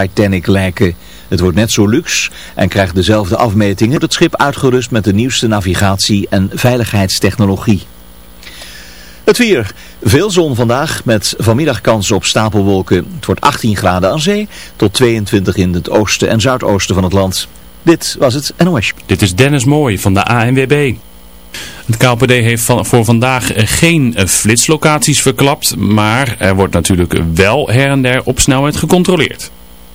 Titanic lijken. Het wordt net zo luxe en krijgt dezelfde afmetingen. Het schip uitgerust met de nieuwste navigatie en veiligheidstechnologie. Het weer. Veel zon vandaag met vanmiddag kans op stapelwolken. Het wordt 18 graden aan zee tot 22 in het oosten en zuidoosten van het land. Dit was het NOS. Dit is Dennis Mooij van de ANWB. Het KPD heeft voor vandaag geen flitslocaties verklapt, maar er wordt natuurlijk wel her en der op snelheid gecontroleerd.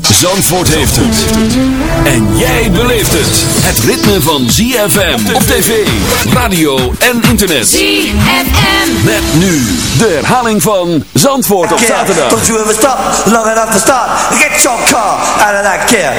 Zandvoort heeft het. En jij beleeft het. Het ritme van ZFM op tv, radio en internet. ZFM. Met nu de herhaling van Zandvoort op zaterdag. Don't you ever stop long enough to start. Get your car out of that gear.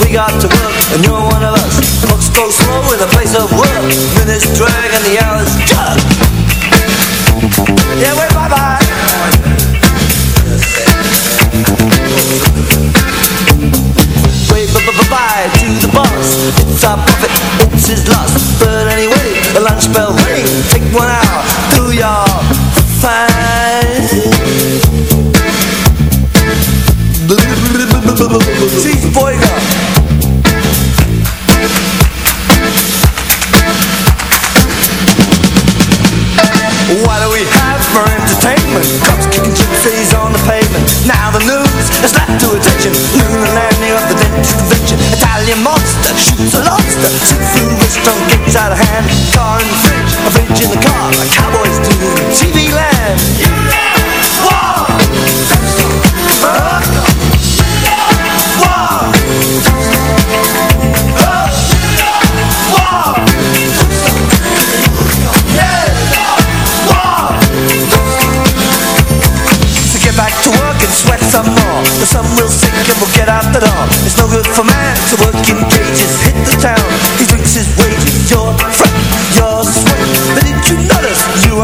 We got to work, and you're one of us. Clocks go slow in the place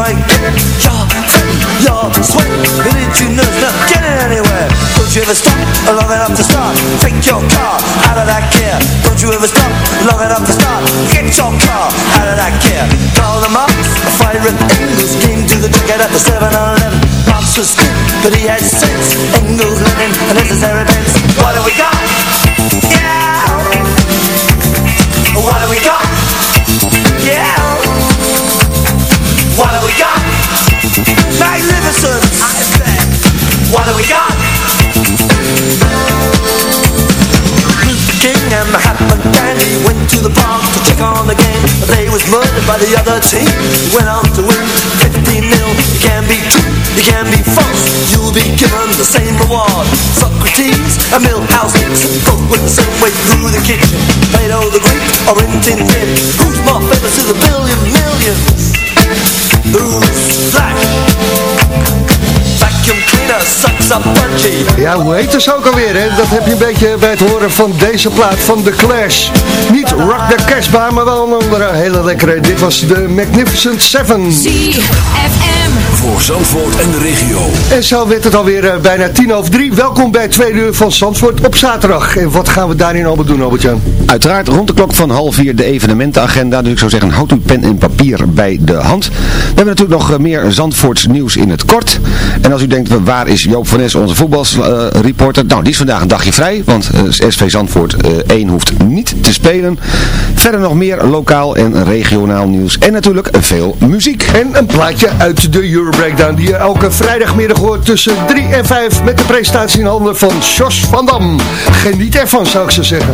notice you ain't getting Your friend, your sweat But did you notice not getting anywhere. Don't you ever stop long enough to start? Take your car out of that gear Don't you ever stop long enough to start? Get your car out of that gear Call them up, a fire at Engels Came to the ticket at the 7-Eleven Marx was good, but he had sense. Engels, Lenin, and necessary events What do we got? And Mahatma Gandhi went to the park to check on the game. But they was murdered by the other team. Went on to win 15 nil. You can be true, you can be false. You'll be given the same reward. Socrates and Milhouse Nixon. Both went the same way through the kitchen. Plato the Greek or Tin Tin Who's more famous to the billion millions? Who's black? Ja, hoe heet het ook alweer, hè? Dat heb je een beetje bij het horen van deze plaat van The Clash. Niet Rock the Casbah, maar wel een andere hele lekkere. Dit was de Magnificent Seven. ZFM. Voor Zandvoort en de regio. En zo werd het alweer eh, bijna tien over drie. Welkom bij het tweede uur van Zandvoort op zaterdag. En wat gaan we daarin allemaal doen, Albert-Jan? Uiteraard rond de klok van half vier de evenementenagenda. Dus ik zou zeggen, houd uw pen en papier bij de hand. We hebben natuurlijk nog eh, meer Zandvoorts nieuws in het kort. En als u denkt, waar is Joop van Nes, onze voetbalreporter? nou, die is vandaag een dagje vrij, want eh, SV Zandvoort eh, 1 hoeft niet te spelen. Verder nog meer lokaal en regionaal nieuws. En natuurlijk veel muziek. En een plaatje uit de Euro Breakdown die je elke vrijdagmiddag hoort tussen 3 en 5 met de presentatie in handen van Jos van Dam. Geniet ervan, zou ik zo zeggen.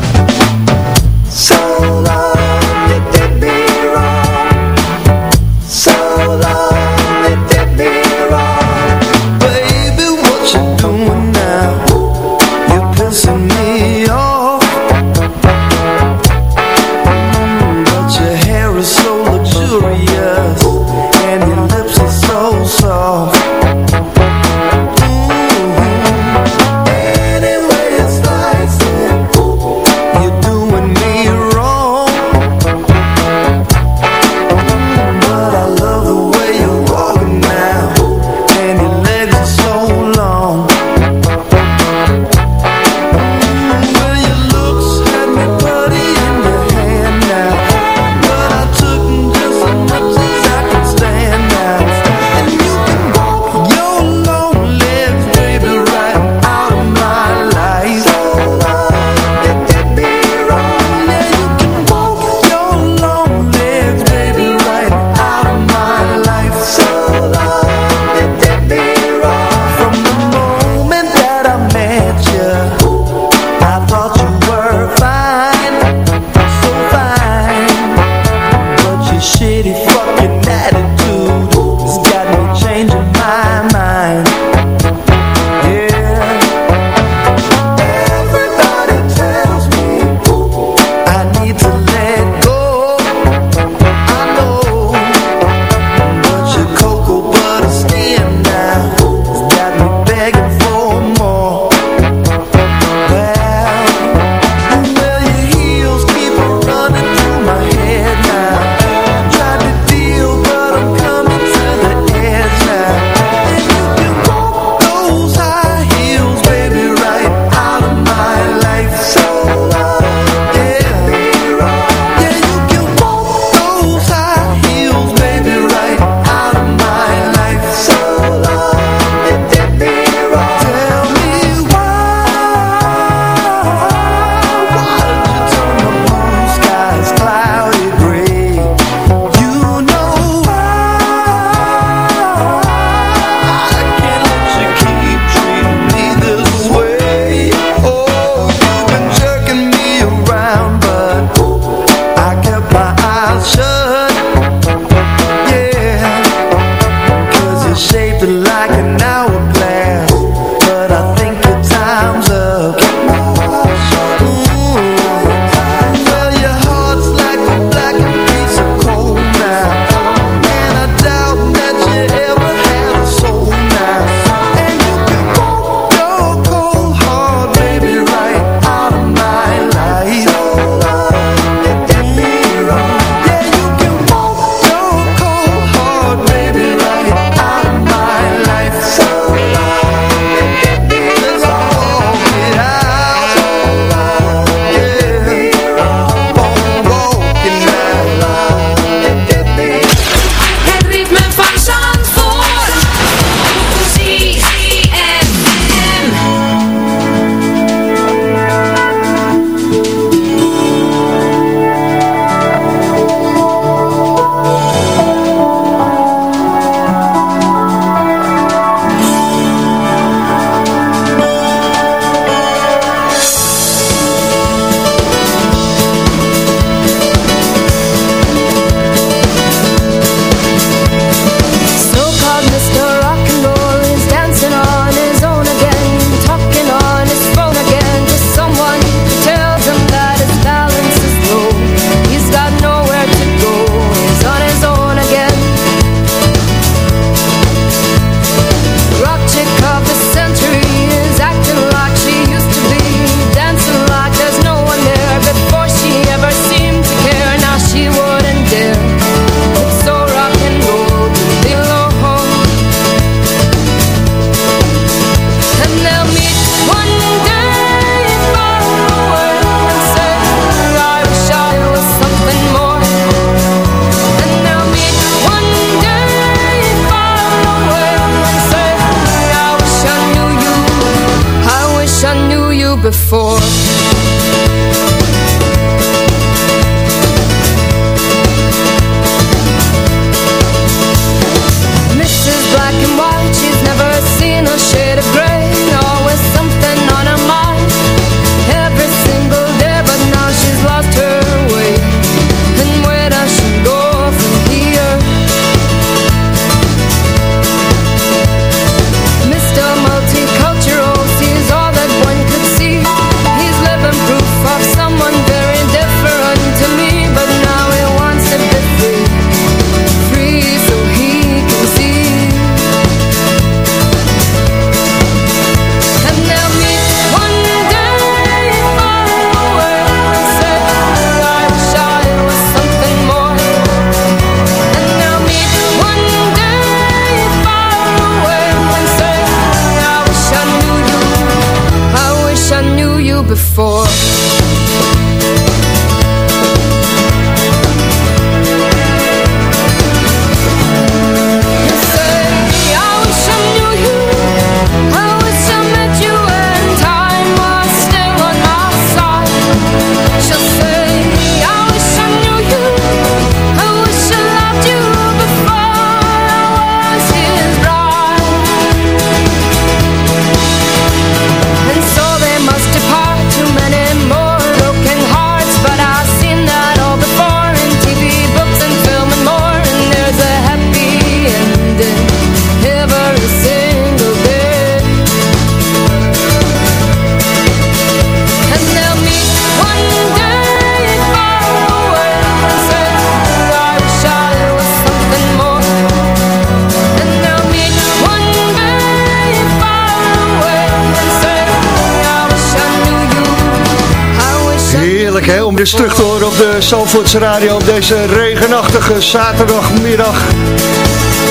Weer terug te horen op de Zalvoortse Radio op deze regenachtige zaterdagmiddag.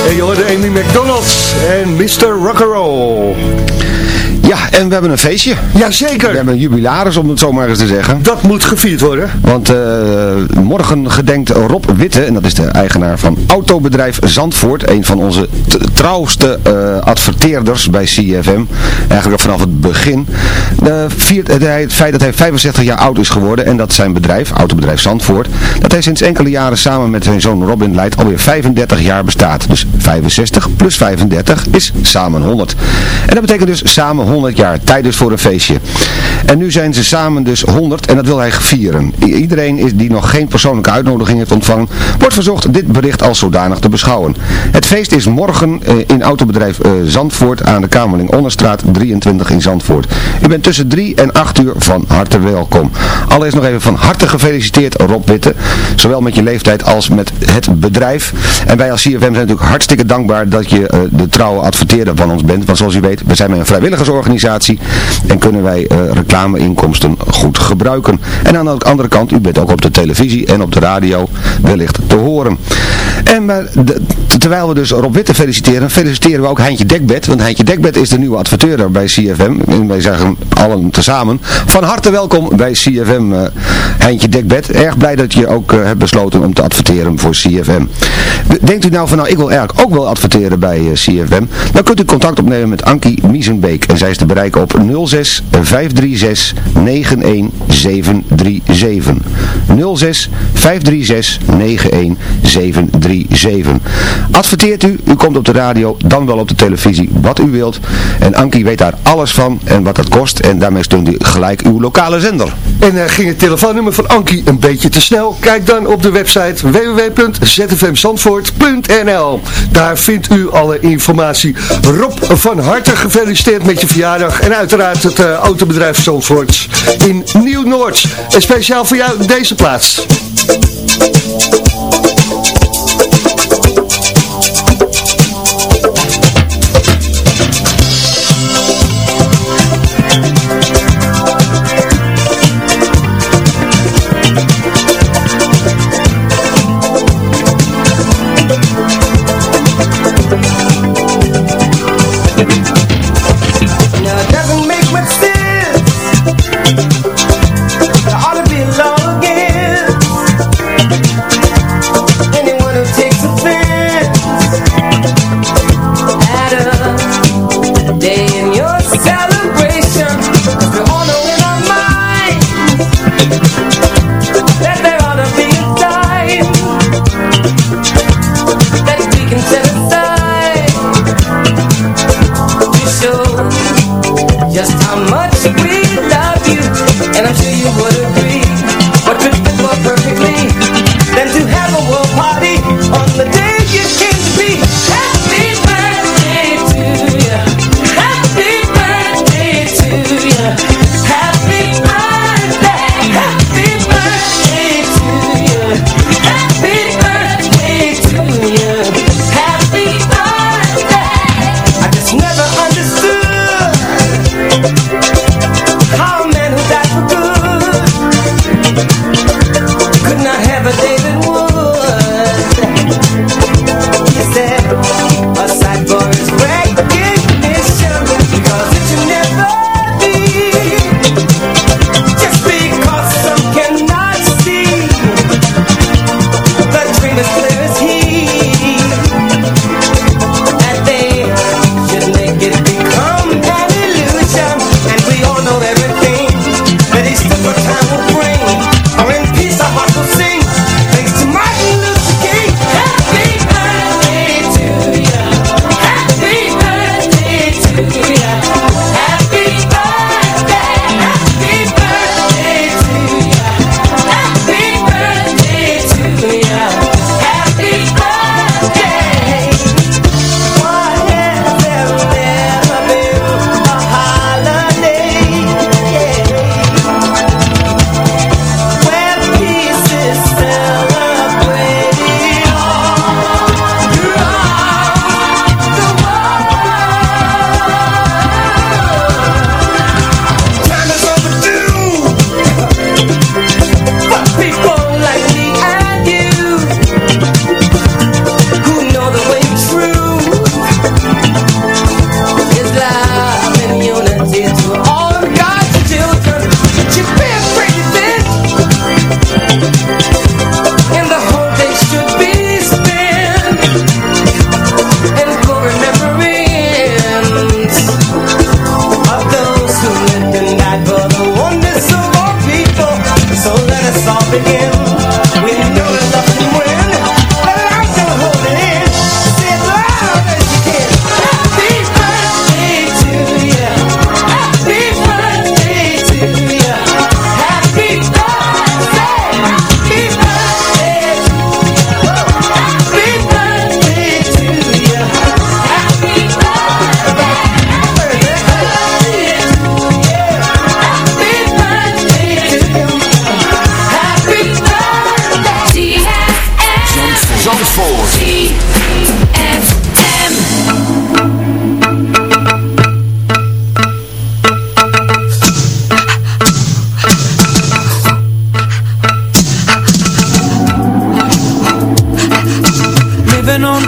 En je hoorde Amy McDonald en Mr. Rock'n'Roll. Ja, en we hebben een feestje. Jazeker. We hebben een jubilaris, om het zo maar eens te zeggen. Dat moet gevierd worden. Want eh, morgen gedenkt Rob Witte, en dat is de eigenaar van Autobedrijf Zandvoort, een van onze trouwste eh, adverteerders bij CFM, eigenlijk vanaf het begin, eh, viert het feit dat hij 65 jaar oud is geworden en dat zijn bedrijf, Autobedrijf Zandvoort, dat hij sinds enkele jaren samen met zijn zoon Robin leidt alweer 35 jaar bestaat. Dus 65 plus 35 is samen 100. En dat betekent dus samen 100 jaar, tijd dus voor een feestje. En nu zijn ze samen dus 100 en dat wil hij vieren. Iedereen is, die nog geen persoonlijke uitnodiging heeft ontvangen, wordt verzocht dit bericht als zodanig te beschouwen. Het feest is morgen eh, in autobedrijf eh, Zandvoort aan de Kamerling Onderstraat 23 in Zandvoort. U bent tussen 3 en 8 uur van harte welkom. Allereerst nog even van harte gefeliciteerd Rob Witte, zowel met je leeftijd als met het bedrijf. En wij als CFM zijn natuurlijk hartstikke dankbaar dat je eh, de trouwe adverteerder van ons bent. Want zoals u weet, we zijn een vrijwilligersorganisatie en kunnen wij eh, reclameinkomsten goed gebruiken. En aan de andere kant, u bent ook op de televisie en op de radio wellicht te horen. En de- terwijl we dus Rob Witte feliciteren, feliciteren we ook Heintje Dekbed. Want Heintje Dekbed is de nieuwe adverteur bij CFM. En wij zeggen allen tezamen, van harte welkom bij CFM eh, Heintje Dekbed. Erg blij dat je ook eh, hebt besloten om te adverteren voor CFM. Denkt u nou van nou, ik wil eigenlijk ook wel adverteren bij eh, CFM. Dan kunt u contact opnemen met Ankie Miesenbeek. En zij is te bereiken op 06 536 91737. 06 536 91737. Adverteert u, u komt op de radio, dan wel op de televisie, wat u wilt. En Ankie weet daar alles van en wat dat kost. En daarmee steunt u gelijk uw lokale zender. En uh, ging het telefoonnummer van Ankie een beetje te snel? Kijk dan op de website www.zfmzandvoort.nl Daar vindt u alle informatie. Rob, van harte gefeliciteerd met je verjaardag. En uiteraard het uh, autobedrijf Zandvoort in Nieuw-Noord. En speciaal voor jou deze plaats.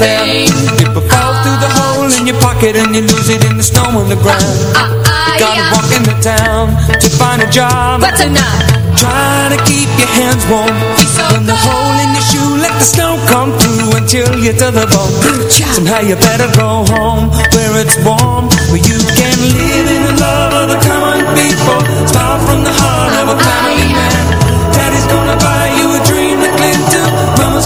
us People fall through the hole in your pocket And you lose it in the snow on the ground You gotta walk into town to find a job. But tonight Trying to keep your hands warm When the hole in your shoe let the snow come through Until you're to the bone. Somehow you better go home Where it's warm Where you can live in the love of the common people. Smile from the heart of a family man Daddy's gonna buy you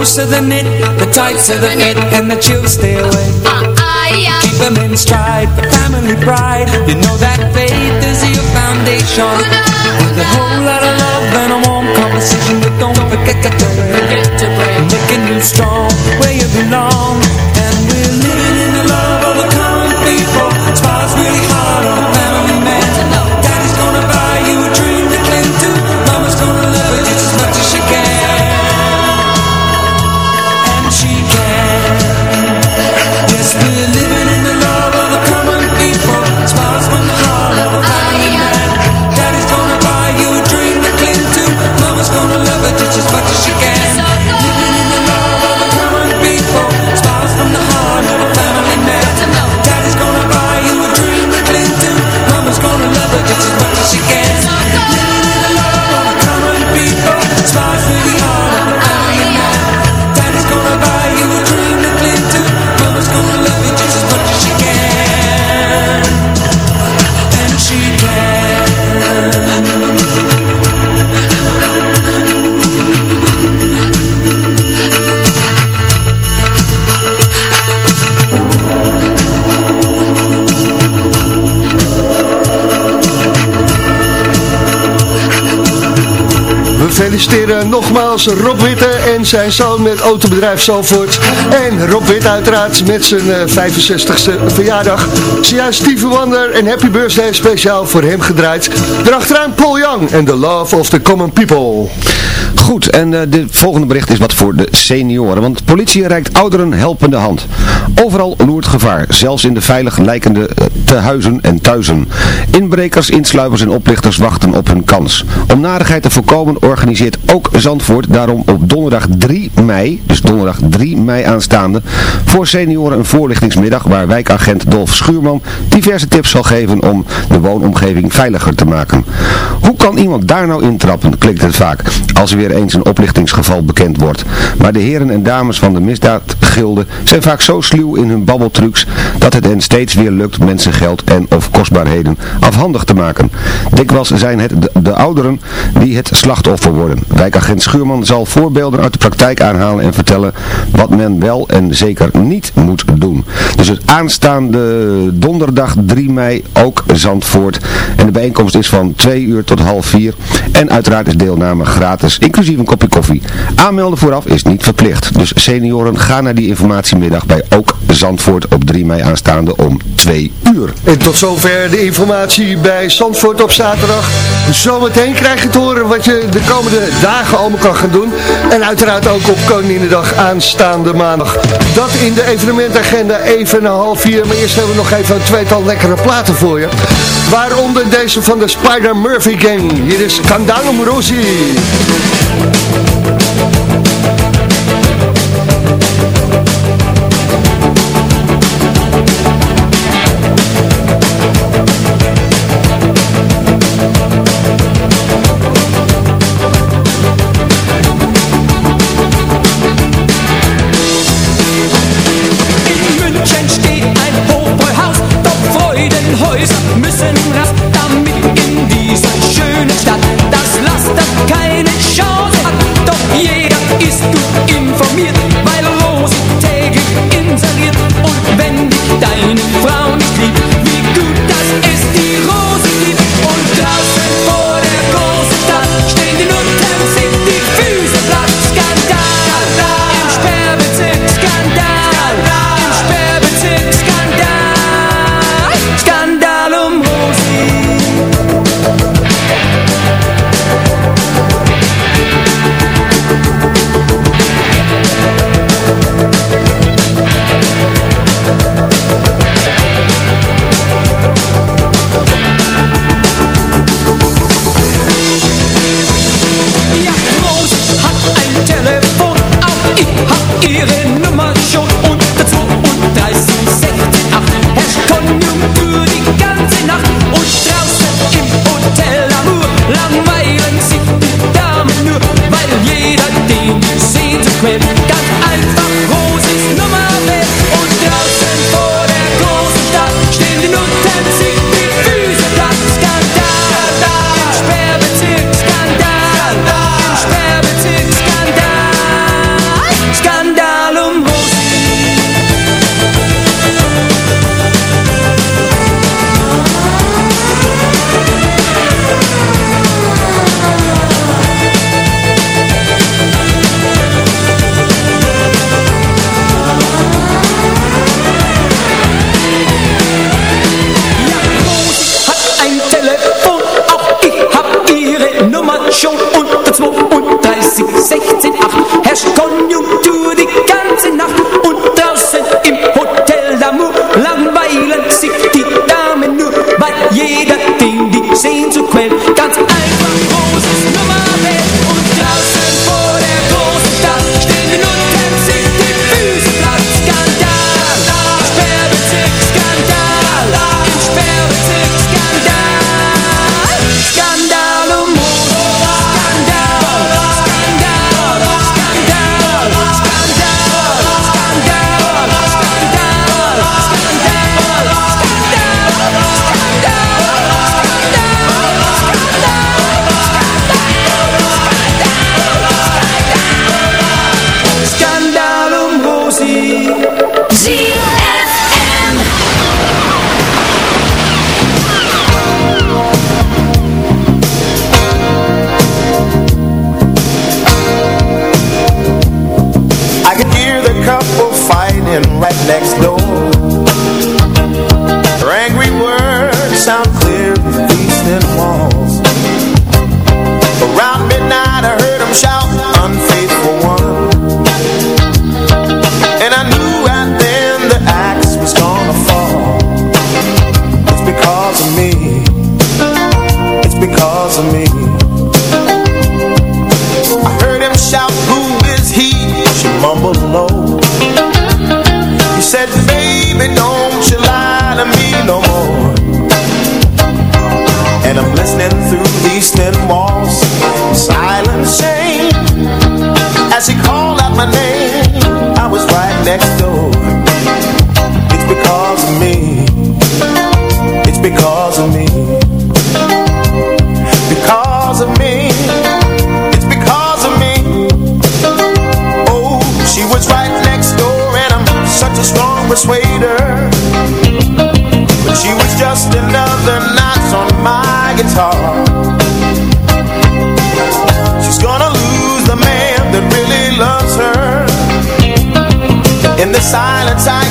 gonna love you just as much as she can And she can Living on a dream ain't easy But the knit, the tighter the fit And the chills stay away. Keep them in stride for family pride. You know that faith is your foundation. With a whole lot of love and a warm conversation But don't forget to pray. Making you strong where you belong nogmaals Rob Witte en zijn zoon met autobedrijf Zalvoort. En Rob Witte uiteraard met zijn eh, 65ste verjaardag. Zojuist Stevie Wonder en Happy Birthday speciaal voor hem gedraaid. Daarachteraan Paul Young en The Love of the Common People. Goed, en uh, dit volgende bericht is wat voor de senioren, want de politie reikt ouderen helpende hand. Overal loert gevaar, zelfs in de veilig lijkende uh, tehuizen en thuizen. Inbrekers, insluipers en oplichters wachten op hun kans. Om narigheid te voorkomen organiseert ook Zandvoort daarom op donderdag 3 mei, dus donderdag 3 mei aanstaande, voor senioren een voorlichtingsmiddag waar wijkagent Dolf Schuurman diverse tips zal geven om de woonomgeving veiliger te maken. Hoe kan iemand daar nou intrappen, klinkt het vaak, als er weer eens een oplichtingsgeval bekend wordt. Maar de heren en dames van de misdaadgilde zijn vaak zo sluw in hun babbeltrucs dat het hen steeds weer lukt mensen geld en of kostbaarheden afhandig te maken. Dikwijls zijn het de, de ouderen die het slachtoffer worden. Wijkagent Schuurman zal voorbeelden uit de praktijk aanhalen en vertellen wat men wel en zeker niet moet doen. Dus het aanstaande donderdag 3 mei ook Zandvoort. En de bijeenkomst is van 2 uur tot half 4. En uiteraard is deelname gratis, inclusief een kopje koffie. Aanmelden vooraf is niet verplicht. Dus senioren, ga naar die informatiemiddag bij ook Zandvoort op 3 mei aanstaande om 2 uur. En tot zover de informatie bij Zandvoort op zaterdag. Zometeen krijg je te horen wat je de komende dagen allemaal kan gaan doen. En uiteraard ook op Koninginnedag aanstaande maandag. Dat in de evenementagenda even een half vier. Maar eerst hebben we nog even een tweetal lekkere platen voor je. Waaronder deze van de Spider Murphy Gang. Hier is Candano Rosie. In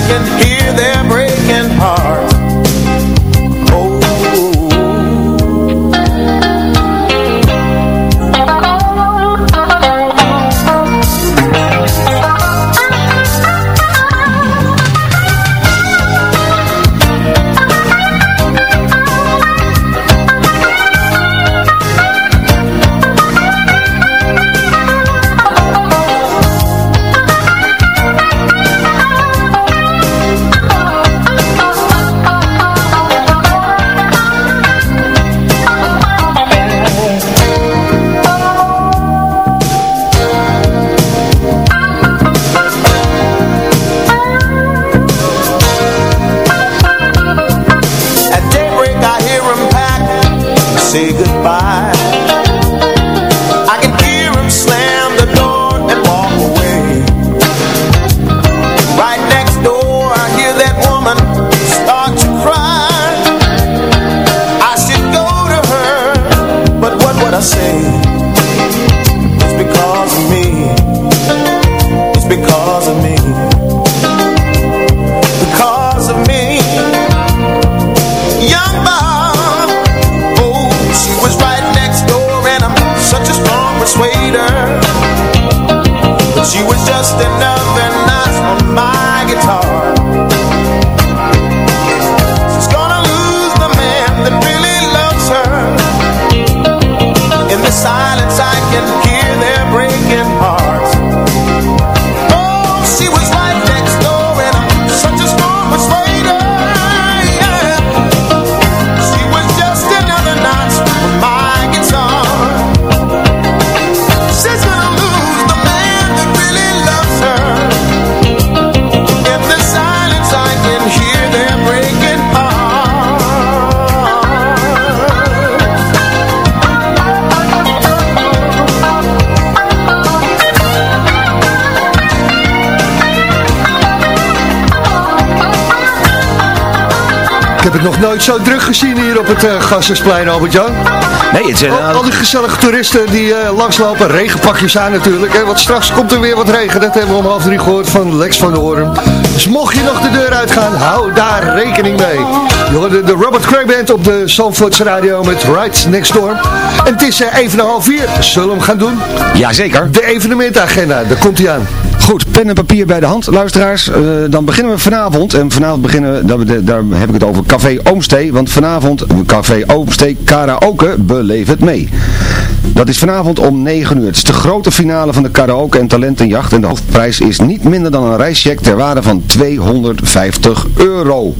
can hear het nog nooit zo druk gezien hier op het uh, Gassersplein, Albert-Jan. Nee, het zijn... Al, al die gezellige toeristen die eh, langslopen, regenpakjes aan natuurlijk. Hè, want straks komt er weer wat regen, dat hebben we om half drie gehoord van Lex van der Hoorn. Dus mocht je nog de deur uitgaan, hou daar rekening mee. Je hoorde de Robert Cray Band op de Zandvoorts Radio met Right Next Door. En het is uh, even een half vier. Zullen we hem gaan doen? Jazeker. De evenementagenda, daar komt hij aan. Goed, pen en papier bij de hand, luisteraars. Eh, dan beginnen we vanavond. En vanavond beginnen we, daar, heb ik het over Café Oomstee. Want vanavond, Café Oomstee Karaoke, beleef het mee. Dat is vanavond om 9 uur. Het is de grote finale van de karaoke en talentenjacht. En de hoofdprijs is niet minder dan een reischeck ter waarde van 250 euro.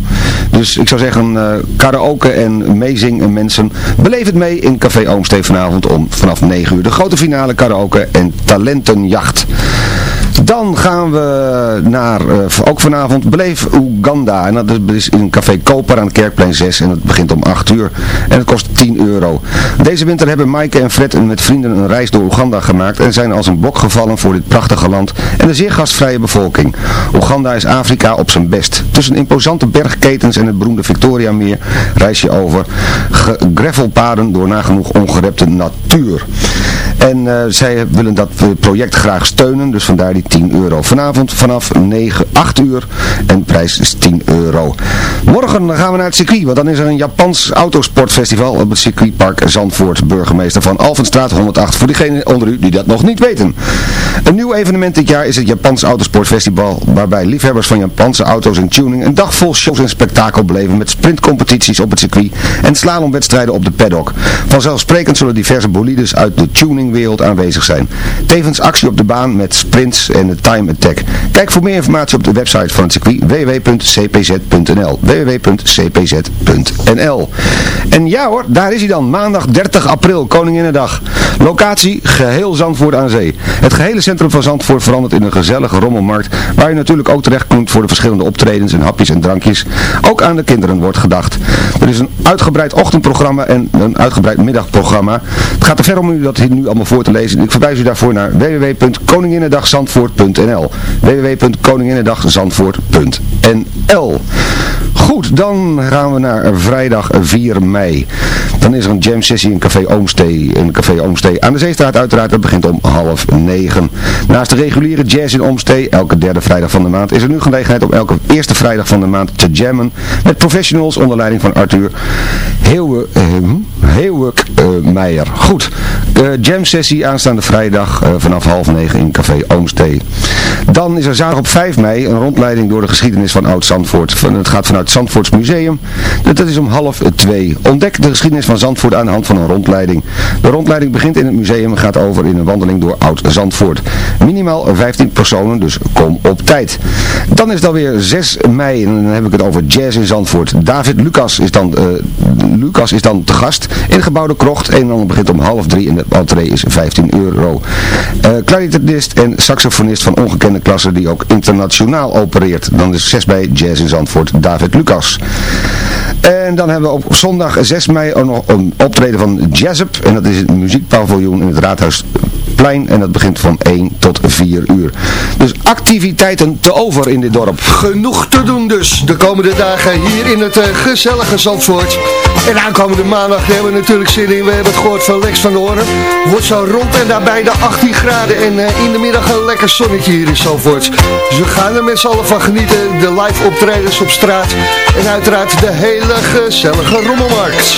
Dus ik zou zeggen, eh, karaoke en meezing en mensen, beleef het mee in Café Oomstee vanavond om vanaf 9 uur. De grote finale karaoke en talentenjacht. Dan gaan we naar, eh, ook vanavond, Beleef Oeganda. En dat is in Café Koper aan Kerkplein 6. En het begint om 8 uur. En het kost 10 euro. Deze winter hebben Maaike en Fred met vrienden een reis door Oeganda gemaakt. En zijn als een blok gevallen voor dit prachtige land. En de zeer gastvrije bevolking. Oeganda is Afrika op zijn best. Tussen imposante bergketens en het beroemde Victoria Meer reis je over gravelpaden door nagenoeg ongerepte natuur. En uh, zij willen dat project graag steunen, dus vandaar die 10 euro. Vanavond vanaf 9, 8 uur en prijs is 10 euro. Morgen gaan we naar het circuit, want dan is er een Japans autosportfestival op het circuitpark Zandvoort. Burgemeester van Alphenstraat 108, voor diegenen onder u die dat nog niet weten. Een nieuw evenement dit jaar is het Japans autosportfestival, waarbij liefhebbers van Japanse auto's en tuning een dag vol shows en spektakel beleven met sprintcompetities op het circuit en slalomwedstrijden op de paddock. Vanzelfsprekend zullen diverse bolides uit de tuningwereld aanwezig zijn. Tevens actie op de baan met sprints en de time attack. Kijk voor meer informatie op de website van het circuit www.cpz.nl www.cpz.nl En ja hoor, daar is hij dan, maandag 30 april, Koninginnedag. Locatie, geheel Zandvoort aan zee. Het gehele centrum van Zandvoort verandert in een gezellige rommelmarkt, waar je natuurlijk ook terecht kunt voor de verschillende optredens en hapjes en drankjes. Ook aan de kinderen wordt gedacht. Er is een uitgebreid ochtendprogramma en een uitgebreid middagprogramma. Het gaat te ver om u dat nu allemaal voor te lezen. Ik verwijs u daarvoor naar www.koninginnedagzandvoort www.koninginnedagzandvoort.nl www.koninginnedagzandvoort.nl Goed, dan gaan we naar vrijdag 4 mei. Dan is er een jam sessie in Café Oomstee. In Café Oomstee aan de Zeestraat uiteraard. Dat begint om half negen. Naast de reguliere jazz in Oomstee, elke derde vrijdag van de maand, is er nu gelegenheid om elke eerste vrijdag van de maand te jammen. Met professionals onder leiding van Arthur Heeuwe, uh, Heeuwek uh, Meijer. Goed, jam sessie aanstaande vrijdag uh, vanaf half negen in Café Oomstee. Dan is er zaterdag op 5 mei een rondleiding door de geschiedenis van Oud-Zandvoort. Het gaat vanuit Zandvoorts Museum. Dat is om half twee. Ontdek de geschiedenis van Zandvoort aan de hand van een rondleiding. De rondleiding begint in het museum en gaat over in een wandeling door Oud-Zandvoort. Minimaal 15 personen, dus kom op tijd. Dan is het alweer 6 mei en dan heb ik het over jazz in Zandvoort. David Lucas is dan, uh, Lucas is dan te gast in het gebouwde krocht. Een en ander begint om half drie en de entree is 15 euro. Uh, en saxofonist van ongekende klasse die ook internationaal opereert. Dan is 6 bij Jazz in Zandvoort, David Lucas. En dan hebben we op zondag 6 mei nog een optreden van Jazzup. En dat is het muziekpaviljoen in het Raadhuisplein. En dat begint van 1 tot 4 uur. Dus activiteiten te over in dit dorp. Genoeg te doen dus de komende dagen hier in het uh, gezellige Zandvoort. En aankomende maandag hebben we natuurlijk zin in. We hebben het gehoord van Lex van der Hoorn. Wordt zo rond en daarbij de 18 graden. En uh, in de middag een lekker zonnetje hier in Zandvoort. Dus we gaan er met z'n allen van genieten. De live optredens op straat. En uiteraard de hele gezellige rommelmarkt.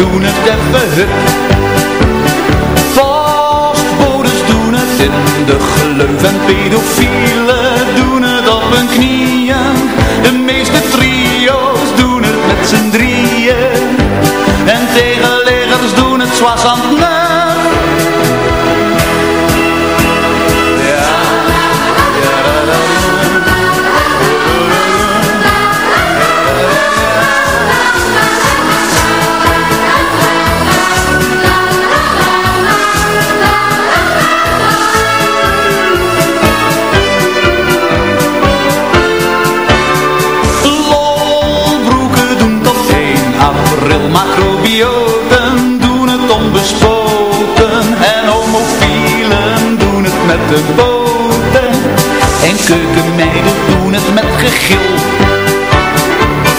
doen het even hup. Vastbodes doen het in de gleuf en pedofielen doen het op hun knieën. De meeste trio's doen het met z'n drieën En keukenmeiden doen het met gegil.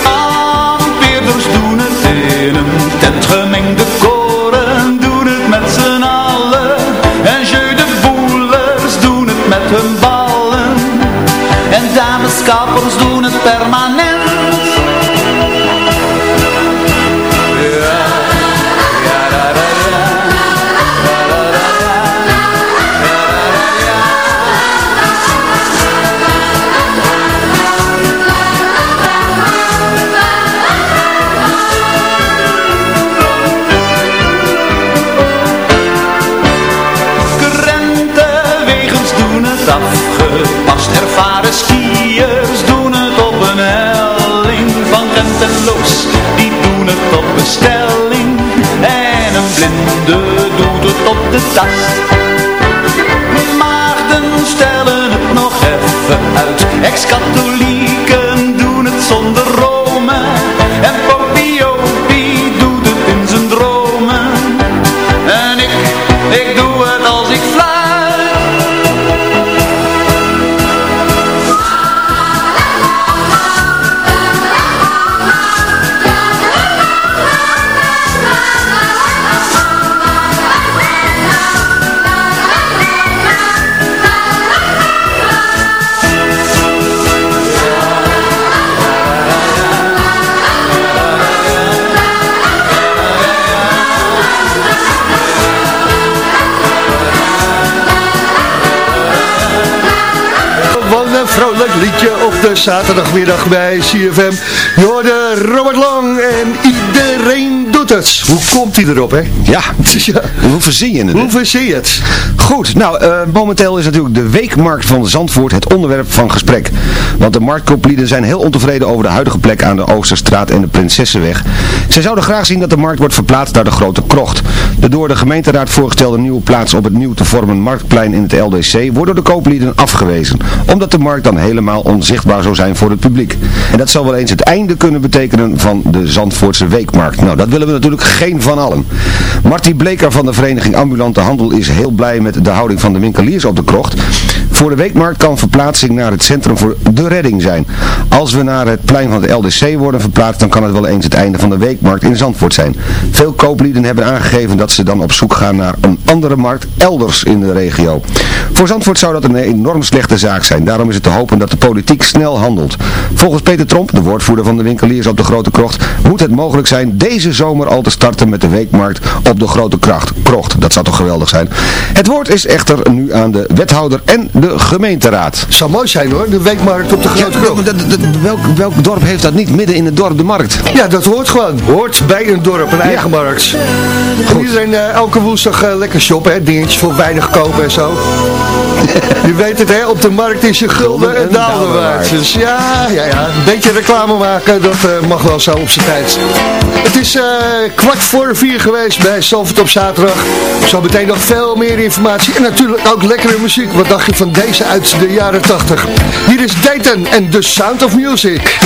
Ampeerders doen het in een tent gemengde koren Doen het met z'n allen. En jeu de doen het met hun ballen. En dameskappers doen het permanent de tast vrolijk liedje op de zaterdagmiddag bij CFM. Je Robert Long en iedereen doet het. Hoe komt hij erop, hè? Ja, hoe verzin je het? Hoe verzin je het? Goed, nou, eh, momenteel is natuurlijk de weekmarkt van Zandvoort het onderwerp van gesprek. Want de marktkooplieden zijn heel ontevreden over de huidige plek aan de Oosterstraat en de Prinsessenweg. Zij zouden graag zien dat de markt wordt verplaatst naar de Grote Krocht. De door de gemeenteraad voorgestelde nieuwe plaats op het nieuw te vormen Marktplein in het LDC wordt door de kooplieden afgewezen. Omdat de markt dan helemaal onzichtbaar zou zijn voor het publiek. En dat zou wel eens het einde kunnen betekenen van de Zandvoortse weekmarkt. Nou, dat willen we natuurlijk geen van allen. Marty Bleker van de vereniging Ambulante Handel is heel blij met de houding van de winkeliers op de krocht. Voor de weekmarkt kan verplaatsing naar het centrum voor de redding zijn. Als we naar het plein van het LDC worden verplaatst, dan kan het wel eens het einde van de weekmarkt in Zandvoort zijn. Veel kooplieden hebben aangegeven dat ze dan op zoek gaan naar een andere markt elders in de regio. Voor Zandvoort zou dat een enorm slechte zaak zijn. Daarom is het te hopen dat de politiek snel handelt. Volgens Peter Tromp, de woordvoerder van de winkeliers op de Grote Krocht, moet het mogelijk zijn deze zomer al te starten met de weekmarkt op de Grote Kracht. Krocht. Dat zou toch geweldig zijn. Het woord is echter nu aan de wethouder en de gemeenteraad. Zou mooi zijn hoor, de weekmarkt op de Grote Krocht. welk, welk dorp heeft dat niet midden in het dorp de markt? Ja, dat hoort gewoon. Hoort bij een dorp, een eigen markt. En iedereen eh, elke woensdag eh, lekker shoppen, hè. Dingetjes voor weinig kopen en zo. Je weet het, hè? Op de markt is je gulden en daalderwaarts. Dus ja, ja, ja, een beetje reclame maken, dat mag wel zo op zijn tijd. Het is uh, kwart voor vier geweest bij Salford op zaterdag. Zo meteen nog veel meer informatie en natuurlijk ook lekkere muziek. Wat dacht je van deze uit de jaren 80? Hier is Dayton en The Sound of Music.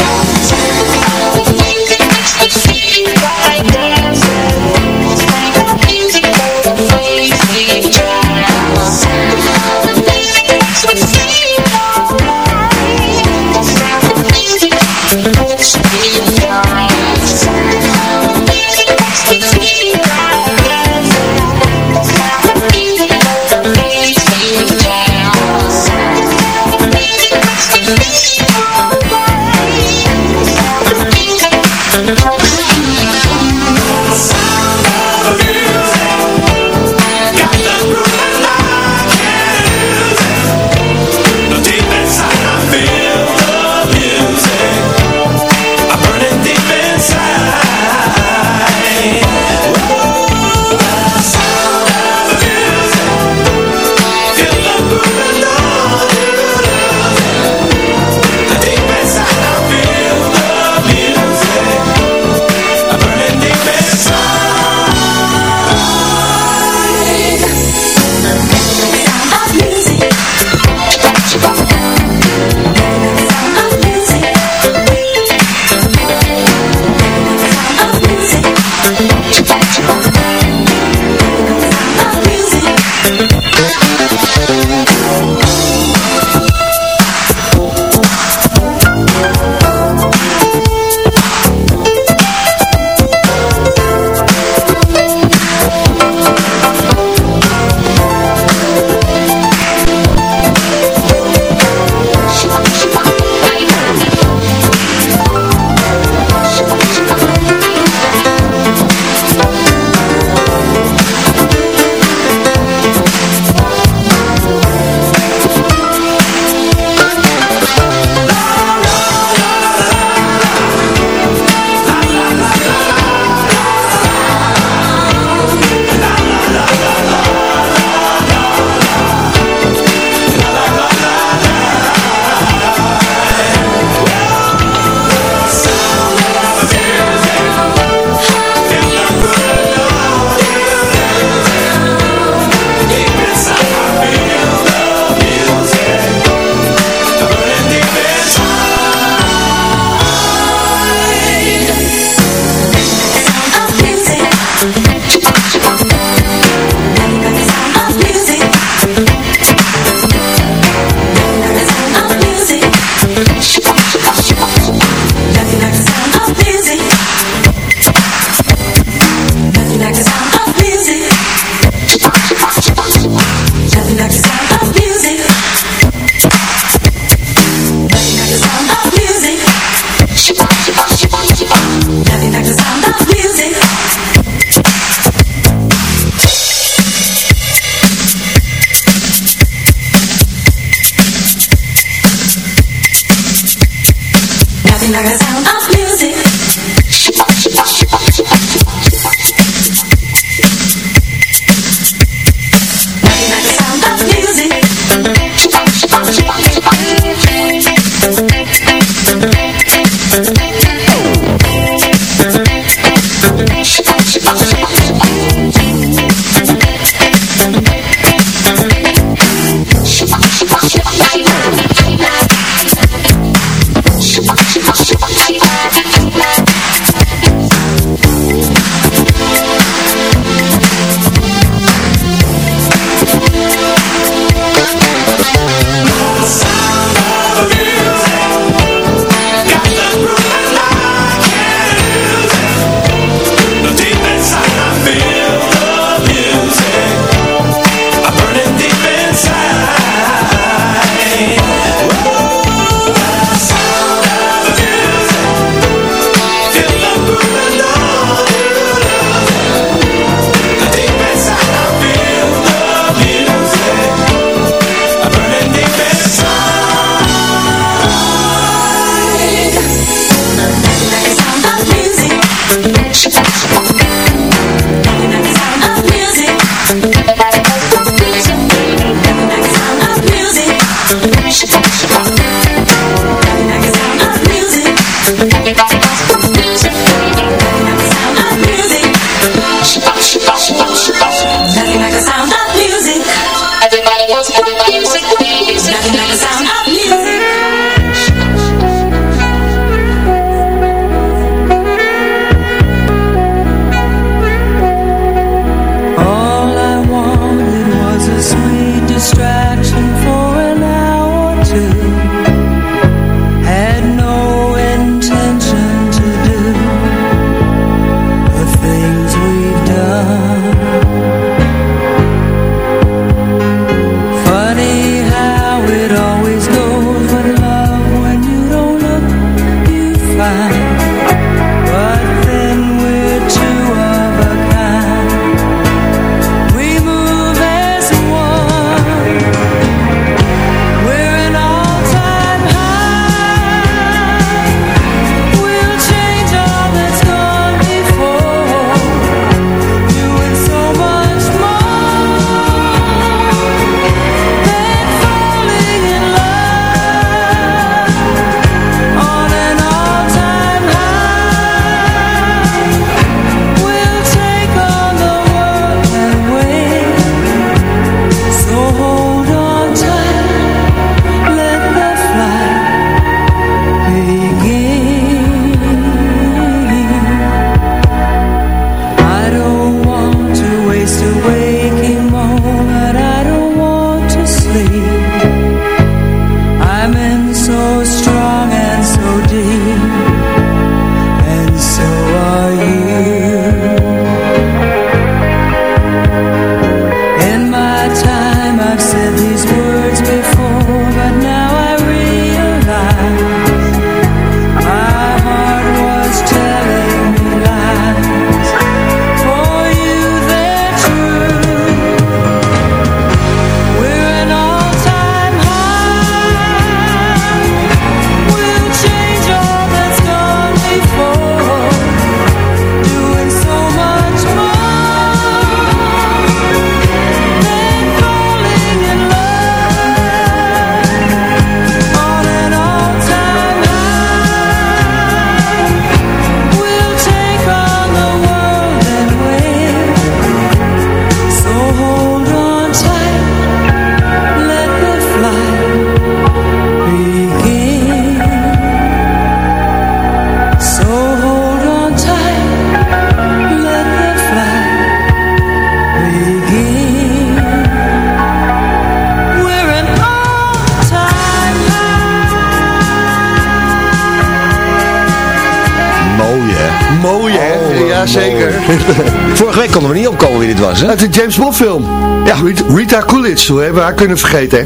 Vorige week konden we niet opkomen wie dit was, hè? Uit de James Bond film. Ja. Rita Coolidge, hoe hebben we haar kunnen vergeten, hè?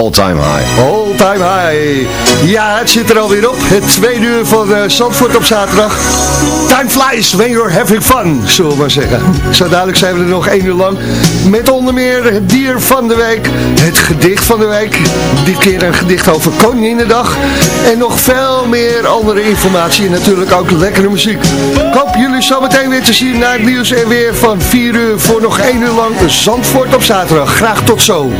All time high. Oh. Time high. Ja, het zit er alweer op. Het tweede uur van uh, Zandvoort op zaterdag. Time flies when you're having fun, zullen we maar zeggen. Zo dadelijk zijn we er nog één uur lang. Met onder meer het dier van de week, het gedicht van de week. Dit keer een gedicht over Koninginnedag. En nog veel meer andere informatie en natuurlijk ook lekkere muziek. Ik hoop jullie zo meteen weer te zien na het nieuws en weer van 4 uur voor nog één uur lang Zandvoort op zaterdag. Graag tot zo.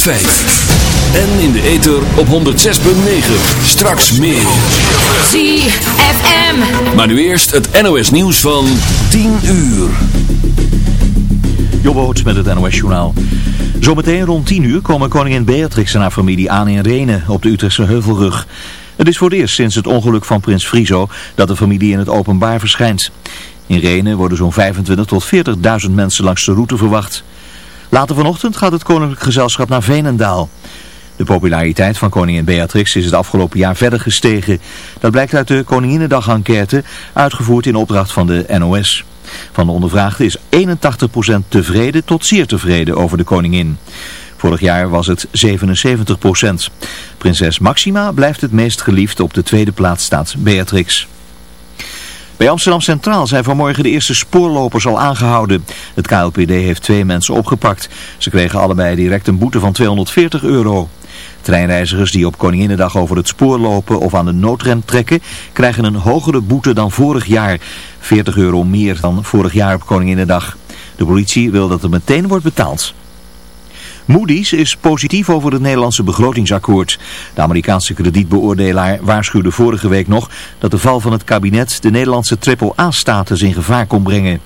En in de ether op 106.9. Straks meer. ZFM. Maar nu eerst het NOS nieuws van 10 uur. Jobboot met het NOS journaal. Zometeen rond 10 uur komen koningin Beatrix en haar familie aan in Renen op de Utrechtse Heuvelrug. Het is voor het eerst sinds het ongeluk van prins Friso dat de familie in het openbaar verschijnt. In Renen worden zo'n 25 tot 40.000 mensen langs de route verwacht. Later vanochtend gaat het koninklijk gezelschap naar Veenendaal. De populariteit van koningin Beatrix is het afgelopen jaar verder gestegen. Dat blijkt uit de Koninginnedag-enquête, uitgevoerd in opdracht van de NOS. Van de ondervraagden is 81% tevreden tot zeer tevreden over de koningin. Vorig jaar was het 77%. Prinses Maxima blijft het meest geliefd. Op de tweede plaats staat Beatrix. Bij Amsterdam Centraal zijn vanmorgen de eerste spoorlopers al aangehouden. Het KLPD heeft twee mensen opgepakt. Ze kregen allebei direct een boete van 240 euro. Treinreizigers die op Koninginnedag over het spoor lopen of aan de noodrem trekken, krijgen een hogere boete dan vorig jaar. 40 euro meer dan vorig jaar op Koninginnedag. De politie wil dat er meteen wordt betaald. Moody's is positief over het Nederlandse begrotingsakkoord. De Amerikaanse kredietbeoordelaar waarschuwde vorige week nog dat de val van het kabinet de Nederlandse AAA-status in gevaar kon brengen.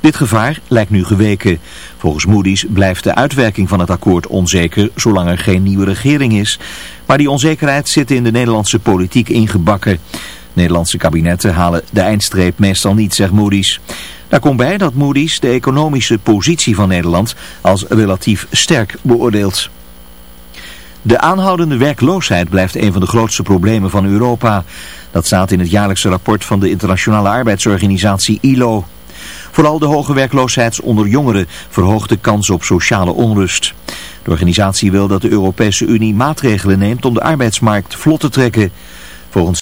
Dit gevaar lijkt nu geweken. Volgens Moody's blijft de uitwerking van het akkoord onzeker zolang er geen nieuwe regering is. Maar die onzekerheid zit in de Nederlandse politiek ingebakken. Nederlandse kabinetten halen de eindstreep meestal niet, zegt Moody's. Daar komt bij dat Moody's de economische positie van Nederland als relatief sterk beoordeelt. De aanhoudende werkloosheid blijft een van de grootste problemen van Europa. Dat staat in het jaarlijkse rapport van de Internationale Arbeidsorganisatie ILO. Vooral de hoge werkloosheid onder jongeren verhoogt de kans op sociale onrust. De organisatie wil dat de Europese Unie maatregelen neemt om de arbeidsmarkt vlot te trekken. Volgens